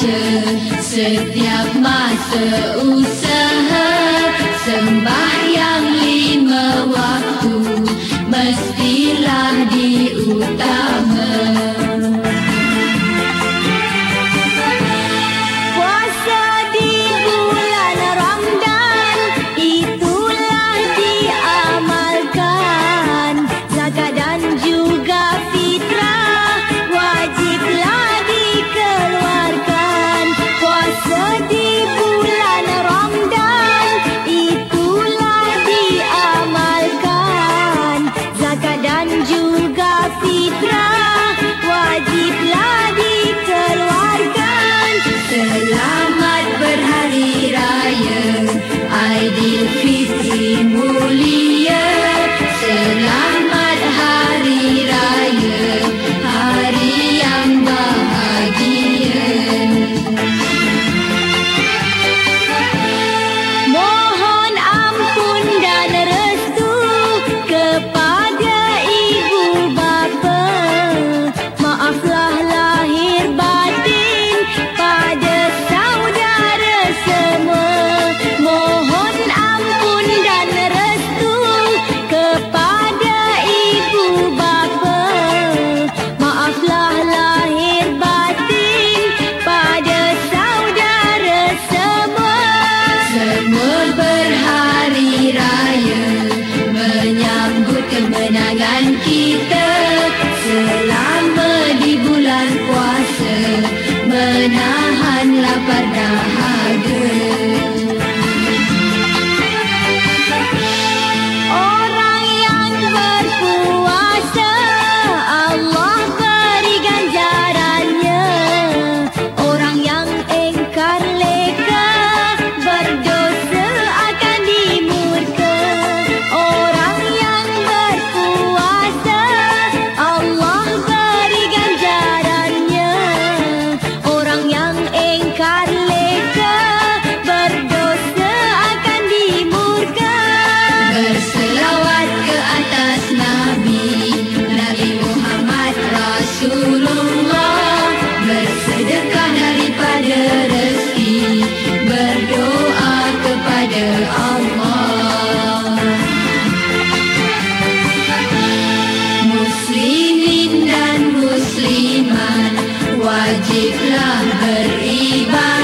baca setiap masa usaha sembahyang lima waktu mestilah diutamakan. Hari Raya, ideal. kemenangan kita. Selama di bulan puasa Menahan lapar dan arriba.